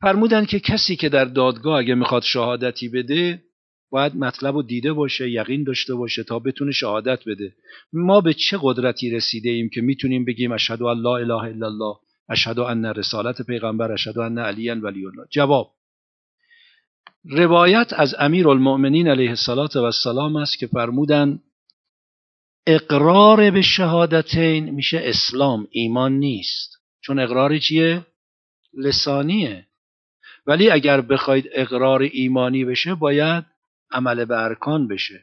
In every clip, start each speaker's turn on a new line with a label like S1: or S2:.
S1: فرمودن که کسی که در دادگاه اگه می‌خواد شهادتی بده باید مطلب رو دیده باشه یقین داشته باشه تا بتونه شهادت بده. ما به چه قدرتی رسیده ایم که می‌تونیم بگیم اشهد ان لا اله الا الله اشهد ان رسالت پیغمبر اشهد ان علی ولی الله؟ جواب روایت از امیر المؤمنین علیه السلام است که فرمودن اقرار به شهادتین میشه اسلام ایمان نیست. چون اقرار چیه؟ لسانیه. ولی اگر بخواید اقرار ایمانی بشه باید عمل به ارکان بشه.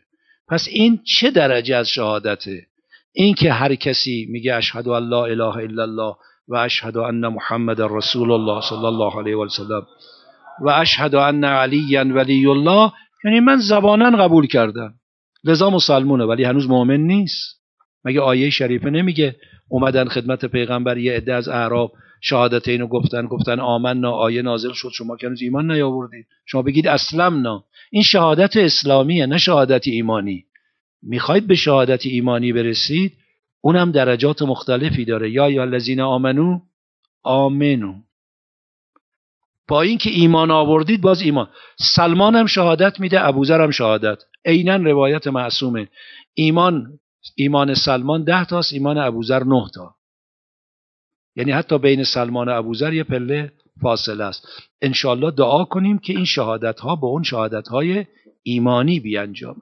S1: پس این چه درجه از شهادته؟ این که هر کسی میگه اشهد ان لا اله الا الله و اشهد ان محمد رسول الله صلی الله علیه و سلم و اشهد ان علی ولی الله یعنی من زبانا قبول کردم. لذا مسلمونه ولی هنوز مؤمن نیست. مگه آیه شریفه نمیگه اومدن خدمت پیغمبر یه عده از اعراب شهادت اینو گفتن گفتن آمنا آیه نازل شد شما که ایمان نیاوردید. شما بگید اسلمنا این شهادت اسلامیه نه شهادت ایمانی. می‌خواید به شهادت ایمانی برسید اونم درجات مختلفی داره. یا یا الذین آمنو آمنو. با اینکه ایمان آوردید باز ایمان. سلمان هم شهادت میده ابوذر هم شهادت. عینا روایت معصومه. ایمان ایمان سلمان ده تاست ایمان ابوذر نه تا. یعنی حتی بین سلمان و ابوذر یه پله فاصله است. انشالله دعا کنیم که این شهادت ها به اون شهادت های ایمانی بیانجام.